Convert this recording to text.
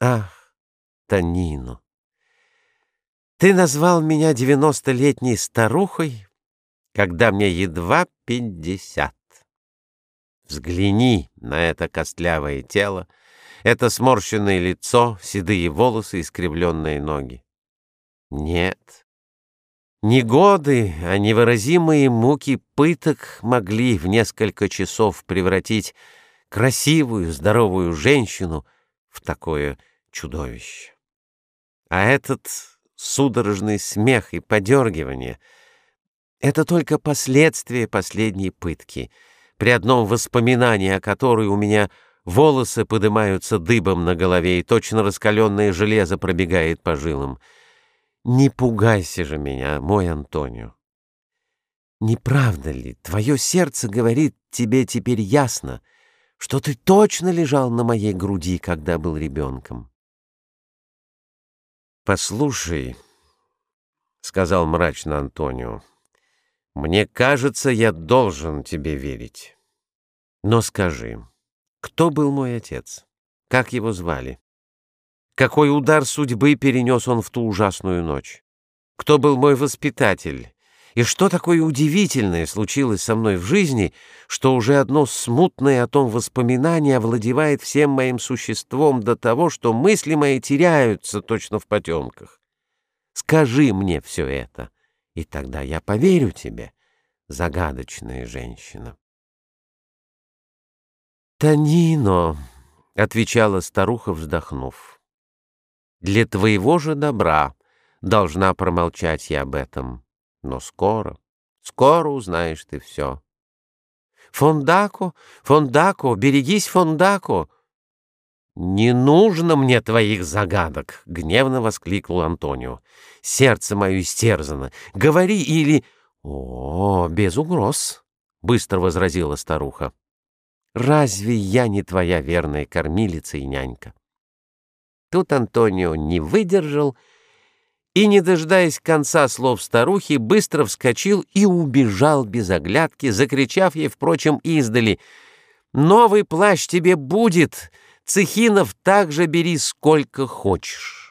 Ах, Танино, ты назвал меня девяностолетней старухой, когда мне едва пятьдесят. Взгляни на это костлявое тело, это сморщенное лицо, седые волосы, искривленные ноги. Нет, не годы, а невыразимые муки пыток могли в несколько часов превратить красивую, здоровую женщину в такое чудовище. А этот судорожный смех и подергивание — это только последствия последней пытки, при одном воспоминании о которой у меня волосы поднимаются дыбом на голове и точно раскаленное железо пробегает по жилам — не пугайся же меня, мой Антонио. Не правда ли, твое сердце говорит тебе теперь ясно, что ты точно лежал на моей груди, когда был ребенком? Послушай, — сказал мрачно Антонио, — мне кажется, я должен тебе верить. Но скажи, кто был мой отец? Как его звали? Какой удар судьбы перенес он в ту ужасную ночь? Кто был мой воспитатель? И что такое удивительное случилось со мной в жизни, что уже одно смутное о том воспоминание овладевает всем моим существом до того, что мысли мои теряются точно в потемках? Скажи мне все это, и тогда я поверю тебе, загадочная женщина. «Танино», — отвечала старуха, вздохнув, — для твоего же добра должна промолчать я об этом. Но скоро, скоро узнаешь ты все. Фондако, Фондако, берегись, Фондако! «Не нужно мне твоих загадок!» — гневно воскликнул Антонио. «Сердце мое истерзано. Говори или...» «О, без угроз!» — быстро возразила старуха. «Разве я не твоя верная кормилица и нянька? Тут Антонио не выдержал и, не дожидаясь конца слов старухи, быстро вскочил и убежал без оглядки, закричав ей, впрочем, издали «Новый плащ тебе будет! Цехинов также бери сколько хочешь!»